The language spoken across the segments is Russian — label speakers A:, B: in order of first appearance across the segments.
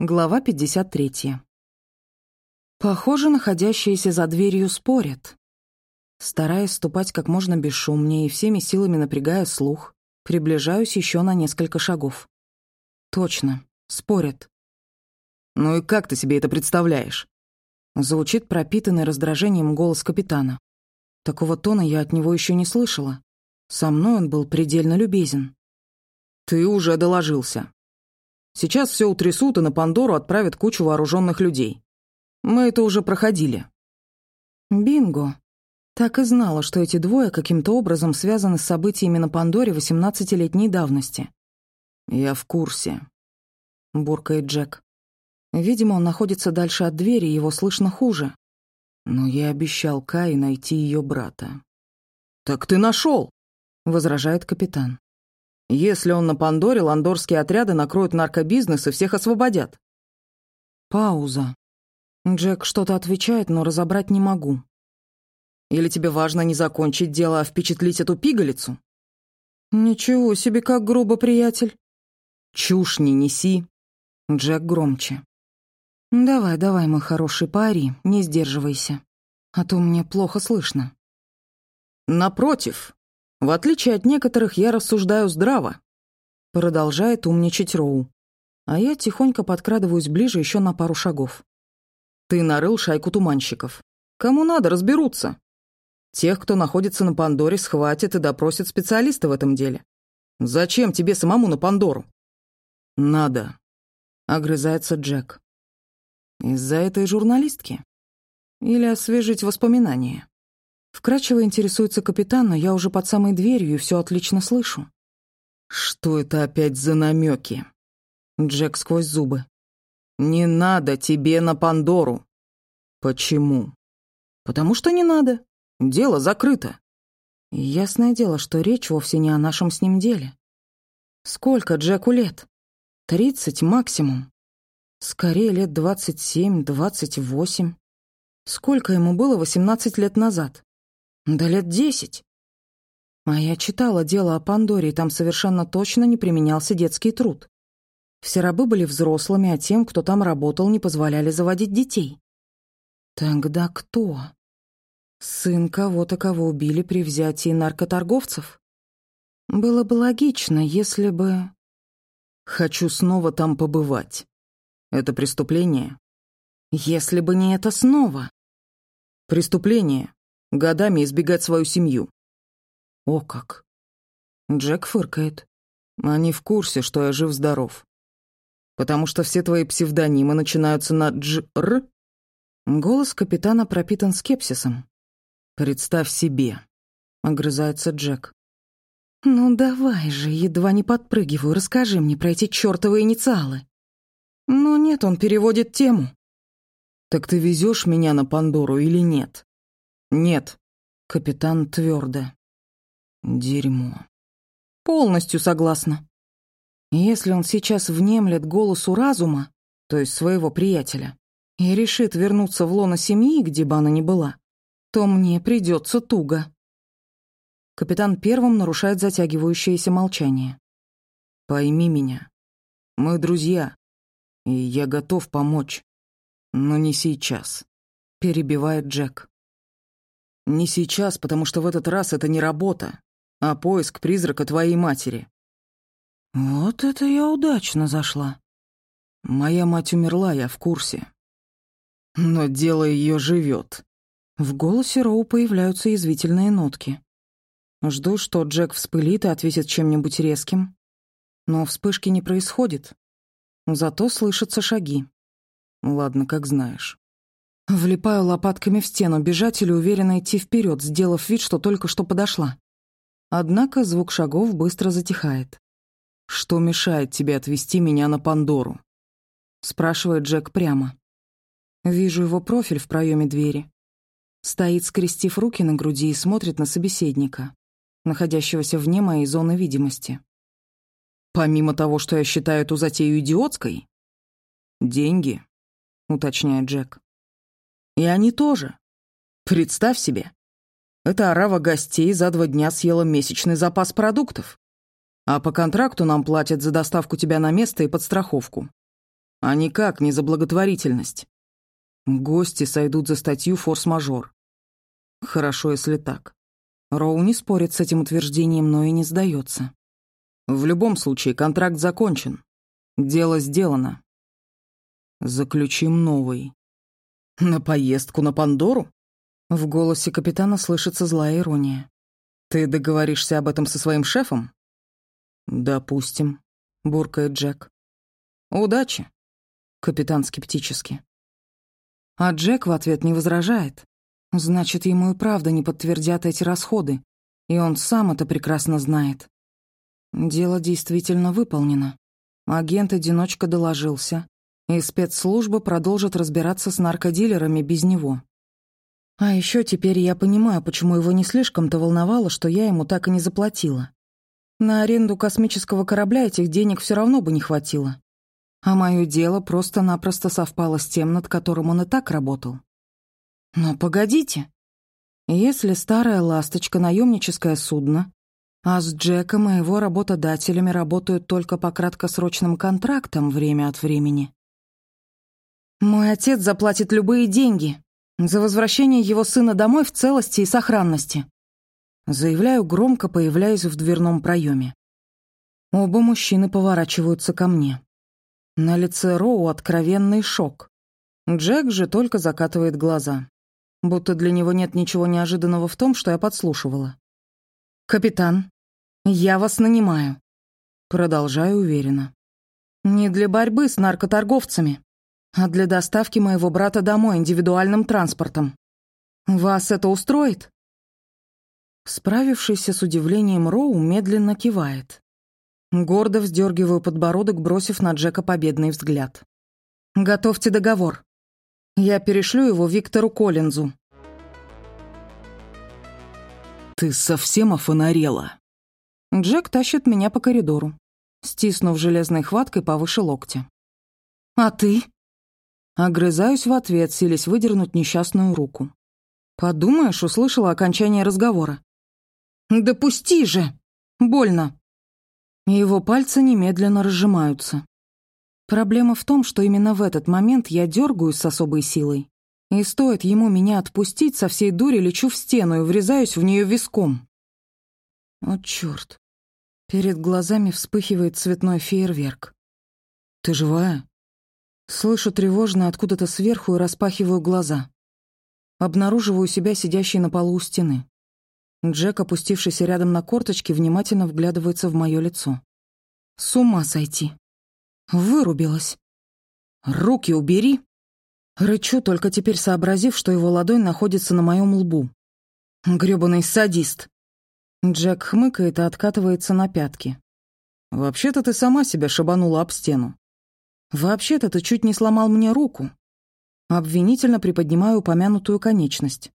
A: Глава 53. Похоже, находящиеся за дверью спорят. Стараясь ступать как можно бесшумнее и всеми силами напрягая слух, приближаюсь еще на несколько шагов. Точно, спорят.
B: «Ну и как ты себе это представляешь?»
A: Звучит пропитанный раздражением голос капитана. Такого тона я от него еще не слышала. Со мной он был предельно любезен.
B: «Ты уже доложился. Сейчас все утрясут и на Пандору отправят кучу вооруженных людей. Мы это уже проходили.
A: Бинго. Так и знала, что эти двое каким-то образом связаны с событиями на Пандоре 18-летней давности.
B: «Я в курсе», — буркает Джек.
A: Видимо, он находится дальше от двери, его слышно хуже.
B: Но я обещал Кай найти ее брата. «Так ты нашел, возражает капитан. Если он на Пандоре, ландорские отряды накроют наркобизнес и всех освободят.
A: Пауза. Джек что-то отвечает, но разобрать не могу.
B: Или тебе важно не закончить дело, а впечатлить эту пигалицу?
A: Ничего себе, как грубо, приятель.
B: Чушь не неси.
A: Джек громче. Давай, давай, мой хороший пари, не сдерживайся. А то мне плохо слышно.
B: Напротив, в отличие от некоторых, я рассуждаю здраво.
A: Продолжает умничать Роу. А я тихонько подкрадываюсь ближе еще на пару шагов.
B: Ты нарыл шайку туманщиков. Кому надо, разберутся. Тех, кто находится на Пандоре, схватят и допросят специалиста в этом деле. Зачем тебе самому на Пандору? Надо. Огрызается Джек. Из-за этой журналистки? Или освежить воспоминания?
A: Вкратчиво интересуется капитан, но я уже под самой дверью и все отлично слышу.
B: «Что это опять за намеки? Джек сквозь зубы. «Не надо тебе на Пандору». «Почему?» «Потому что не надо. Дело закрыто».
A: ясное дело, что речь вовсе не о нашем с ним деле. Сколько Джеку лет? Тридцать максимум. Скорее лет двадцать семь, двадцать восемь. Сколько ему было восемнадцать лет назад? Да лет десять. А я читала дело о Пандоре, и там совершенно точно не применялся детский труд. Все рабы были взрослыми, а тем, кто там работал, не позволяли заводить детей. Тогда кто? Сын кого-то, кого убили при взятии наркоторговцев? Было бы логично, если бы...
B: Хочу снова там побывать. Это преступление?
A: Если бы не это снова.
B: Преступление годами избегать свою семью.
A: О как. Джек фыркает.
B: Они в курсе, что я жив-здоров. Потому что все твои псевдонимы начинаются на «дж-р».
A: Голос капитана пропитан скепсисом.
B: «Представь себе», — огрызается Джек.
A: «Ну давай же, едва не подпрыгиваю, расскажи мне про эти чёртовы инициалы». Но нет, он переводит тему.
B: «Так ты везешь меня на Пандору или нет?»
A: «Нет», — капитан твердо.
B: «Дерьмо».
A: «Полностью согласна. Если он сейчас внемлет голосу разума, то есть своего приятеля, и решит вернуться в лоно семьи, где бы она ни была, то мне придется туго». Капитан первым нарушает затягивающееся молчание.
B: «Пойми меня. Мы друзья, и я готов помочь. Но не сейчас», — перебивает Джек. Не сейчас, потому что в этот раз это не работа, а поиск призрака твоей матери.
A: Вот это я удачно зашла.
B: Моя мать умерла, я в курсе. Но дело ее живет.
A: В голосе Роу появляются язвительные нотки. Жду, что Джек вспылит и ответит чем-нибудь резким. Но вспышки не происходит. Зато слышатся шаги.
B: Ладно, как знаешь.
A: Влипаю лопатками в стену, бежать или уверенно идти вперед, сделав вид, что только что подошла. Однако звук шагов быстро затихает.
B: «Что мешает тебе отвезти меня на Пандору?»
A: спрашивает Джек прямо. Вижу его профиль в проеме двери. Стоит, скрестив руки на груди и смотрит на собеседника, находящегося вне моей зоны видимости.
B: «Помимо того, что я считаю эту затею идиотской?» «Деньги», — уточняет Джек. И они тоже. Представь себе. Эта орава гостей за два дня съела месячный запас продуктов. А по контракту нам платят за доставку тебя на место и подстраховку. а никак не за благотворительность. Гости сойдут за статью «Форс-мажор». Хорошо, если так.
A: Роу не спорит с этим утверждением, но и не сдается.
B: В любом случае, контракт закончен. Дело сделано. Заключим новый. На поездку на Пандору?
A: В голосе капитана слышится злая ирония.
B: Ты договоришься об этом со своим шефом?
A: Допустим, буркает Джек.
B: Удачи.
A: Капитан скептически. А Джек в ответ не возражает. Значит, ему и правда не подтвердят эти расходы, и он сам это прекрасно знает. Дело действительно выполнено. Агент-одиночка доложился, и спецслужба продолжит разбираться с наркодилерами без него. А еще теперь я понимаю, почему его не слишком-то волновало, что я ему так и не заплатила. На аренду космического корабля этих денег все равно бы не хватило. А мое дело просто-напросто совпало с тем, над которым он и так работал. Но погодите. Если старая «Ласточка» — наемническое судно, а с Джеком и его работодателями работают только по краткосрочным контрактам время от времени. Мой отец заплатит любые деньги за возвращение его сына домой в целости и сохранности. Заявляю громко, появляясь в дверном проеме. Оба мужчины поворачиваются ко мне. На лице Роу откровенный шок. Джек же только закатывает глаза. Будто для него нет ничего неожиданного в том, что я подслушивала. «Капитан, я вас нанимаю». Продолжаю уверенно. «Не для борьбы с наркоторговцами, а для доставки моего брата домой индивидуальным транспортом. Вас это устроит?» Справившийся с удивлением Роу медленно кивает. Гордо вздергиваю подбородок, бросив на Джека победный взгляд. «Готовьте договор. Я перешлю его Виктору Коллинзу.
B: «Ты совсем офонарела?»
A: Джек тащит меня по коридору, стиснув железной хваткой повыше локтя. «А ты?» Огрызаюсь в ответ, силясь выдернуть несчастную руку. Подумаешь, услышала окончание разговора. «Да пусти же! Больно!» Его пальцы немедленно разжимаются. Проблема в том, что именно в этот момент я дергаюсь с особой силой, и стоит ему меня отпустить, со всей дури лечу в стену и врезаюсь в нее виском. О, черт! Перед глазами вспыхивает цветной фейерверк. «Ты живая?» Слышу тревожно откуда-то сверху и распахиваю глаза. Обнаруживаю себя сидящей на полу у стены. Джек, опустившийся рядом на корточки, внимательно вглядывается в мое лицо. С ума сойти. Вырубилась. «Руки убери!» Рычу, только теперь сообразив, что его ладонь находится на моем лбу. Грёбаный садист. Джек хмыкает и откатывается на пятки.
B: «Вообще-то ты сама себя шибанула об стену».
A: «Вообще-то ты чуть не сломал мне руку». Обвинительно приподнимаю упомянутую конечность.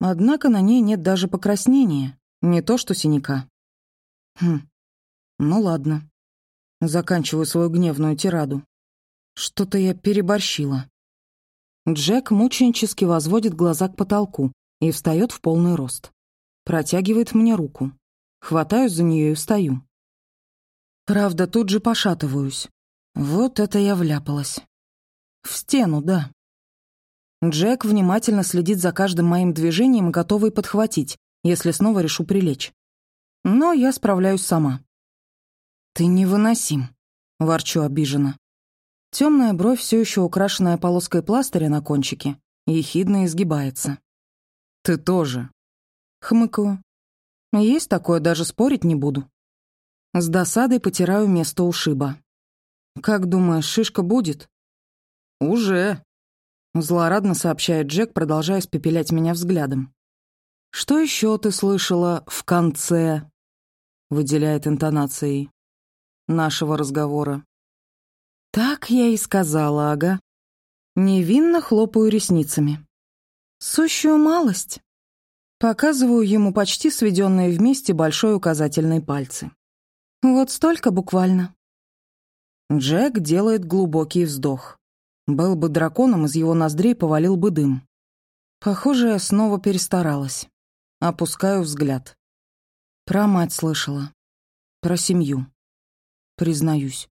A: Однако на ней нет даже покраснения, не то что синяка. Хм, ну ладно. Заканчиваю свою гневную тираду. Что-то я переборщила. Джек мученически возводит глаза к потолку и встает в полный рост. Протягивает мне руку. Хватаюсь за нее и встаю. Правда, тут же пошатываюсь. Вот это я вляпалась. В стену, да. Джек внимательно следит за каждым моим движением, готовый подхватить, если снова решу прилечь. Но я справляюсь сама. «Ты невыносим», — ворчу обиженно. Темная бровь, все еще украшенная полоской пластыря на кончике, ехидно изгибается.
B: «Ты тоже».
A: Хмыкаю. Есть такое, даже спорить не буду. С досадой потираю место ушиба. «Как думаешь, шишка будет?»
B: «Уже», —
A: злорадно сообщает Джек, продолжая спепелять меня взглядом. «Что еще ты слышала в конце?» — выделяет интонацией нашего разговора. Так я и сказала, ага. Невинно хлопаю ресницами. Сущую малость. Показываю ему почти сведенные вместе большой указательный пальцы. Вот столько буквально. Джек делает глубокий вздох. Был бы драконом, из его ноздрей повалил бы дым. Похоже, я снова перестаралась. Опускаю взгляд. Про мать слышала. Про семью. Признаюсь.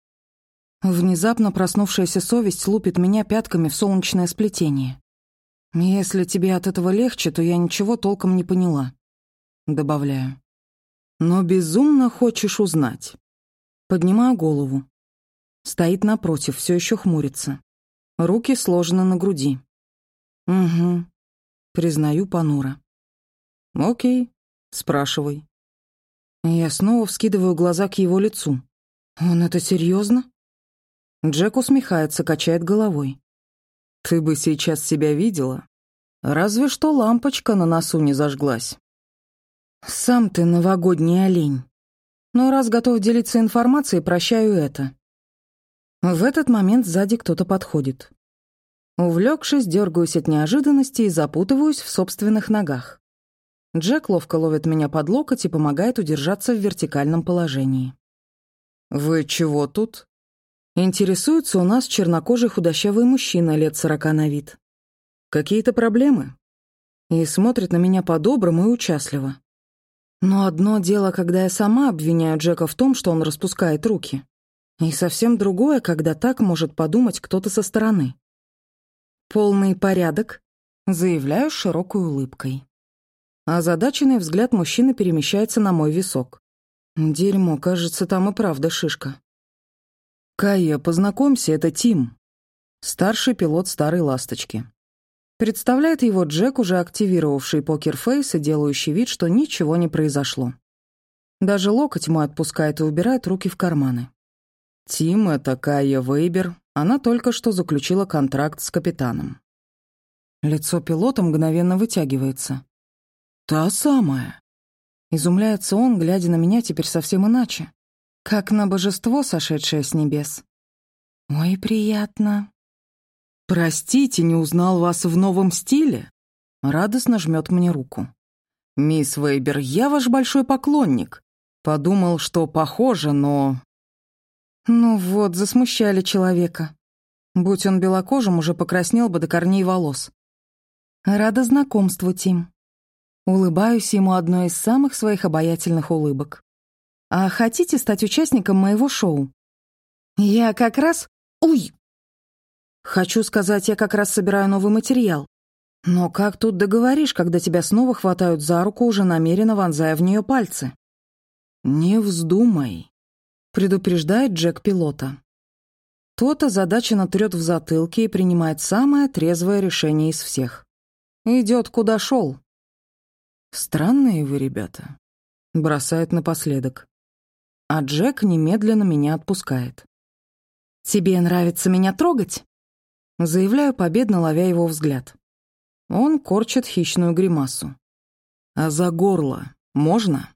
A: Внезапно проснувшаяся совесть лупит меня пятками в солнечное сплетение. «Если тебе от этого легче, то я ничего толком не поняла», — добавляю.
B: «Но безумно хочешь узнать».
A: Поднимаю голову. Стоит напротив, все еще хмурится. Руки сложены на груди. «Угу», — признаю понуро.
B: «Окей, спрашивай».
A: Я снова вскидываю глаза к его лицу. «Он это серьезно? Джек усмехается, качает головой.
B: Ты бы сейчас себя видела. Разве что лампочка на носу не зажглась.
A: Сам ты новогодний олень. Но раз готов делиться информацией, прощаю это. В этот момент сзади кто-то подходит. Увлекшись, дергаюсь от неожиданности и запутываюсь в собственных ногах. Джек ловко ловит меня под локоть и помогает удержаться в вертикальном положении.
B: «Вы чего тут?»
A: Интересуется у нас чернокожий худощавый мужчина лет сорока на вид.
B: Какие-то проблемы?
A: И смотрит на меня по-доброму и участливо. Но одно дело, когда я сама обвиняю Джека в том, что он распускает руки. И совсем другое, когда так может подумать кто-то со стороны. «Полный порядок», — заявляю широкой улыбкой. Озадаченный взгляд мужчины перемещается на мой висок. Дерьмо, кажется, там и правда шишка.
B: «Кайя, познакомься, это Тим, старший пилот старой «Ласточки».
A: Представляет его Джек, уже активировавший покерфейс и делающий вид, что ничего не произошло. Даже локоть мой отпускает и убирает руки в карманы.
B: Тим — это Кайя Вейбер, она только что заключила контракт с капитаном.
A: Лицо пилота мгновенно вытягивается.
B: «Та самая».
A: Изумляется он, глядя на меня теперь совсем иначе. Как на божество, сошедшее с небес. Ой, приятно.
B: Простите, не узнал вас в новом стиле? Радостно жмет мне руку. Мисс Вейбер, я ваш большой поклонник. Подумал, что похоже, но...
A: Ну вот, засмущали человека. Будь он белокожим, уже покраснел бы до корней волос. Рада знакомству, Тим. Улыбаюсь ему одной из самых своих обаятельных улыбок. А хотите стать участником моего шоу? Я как раз... Уй! Хочу сказать, я как раз собираю новый материал. Но как тут договоришь, когда тебя снова хватают за руку, уже намеренно вонзая в нее пальцы?
B: «Не вздумай», —
A: предупреждает Джек пилота. Тот озадаченно трет в затылке и принимает самое трезвое решение из всех. Идет куда шел.
B: «Странные вы ребята», — бросает напоследок
A: а Джек немедленно меня отпускает. «Тебе нравится меня трогать?» Заявляю, победно ловя его взгляд. Он корчит хищную гримасу.
B: «А за горло можно?»